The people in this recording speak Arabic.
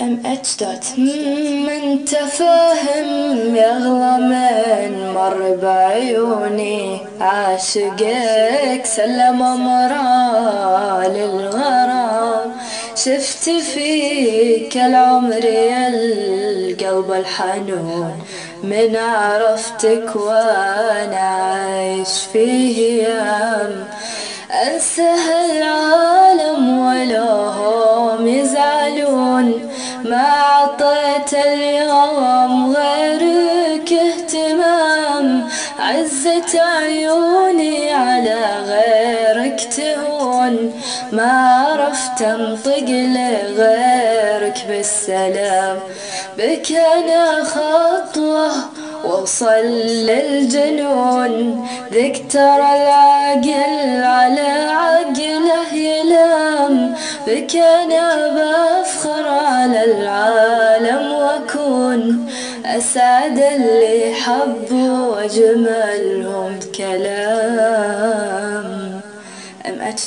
أم اتش دوت من تفهم يغلى من مر بعيوني. عاشقك سلم امره للغرام. شفت فيك العمر يا القلب الحنون. من عرفتك وأنا عايش فيه يام انسى هالعالم ما عطيت اليوم غيرك اهتمام عزة عيوني على غيرك تهون ما عرفت أنطق لغيرك بالسلام بك أنا خطوة وصل للجنون. ذيك ترى العقل على عقله يلام بك أنا على العالم واكون أسعد اللي حبوا وأجملهم كلام. أم اتش